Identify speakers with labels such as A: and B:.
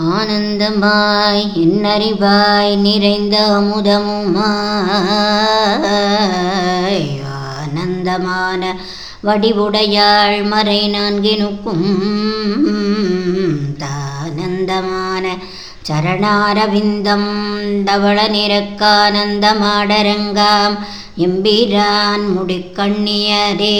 A: ஆனந்தமாய் என்னறிவாய் நிறைந்த அமுதமுமாய். ஆனந்தமான வடிவுடையாள் மறை நான்கினுக்கும். தானந்தமான சரணாரவிந்தம் தவள நிறக்கானந்தமாடரங்காம். எம்பிரான் முடிக்கண்ணியதே